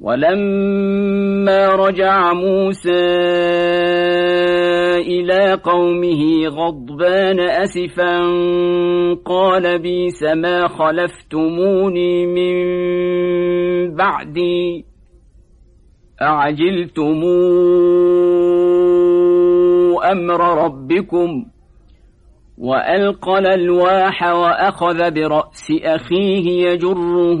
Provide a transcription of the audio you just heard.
ولما رجع موسى إلى قومه غضبان أسفا قال بيس ما خلفتموني من بعدي أعجلتم أمر ربكم وألقى الألواح وأخذ برأس أخيه يجره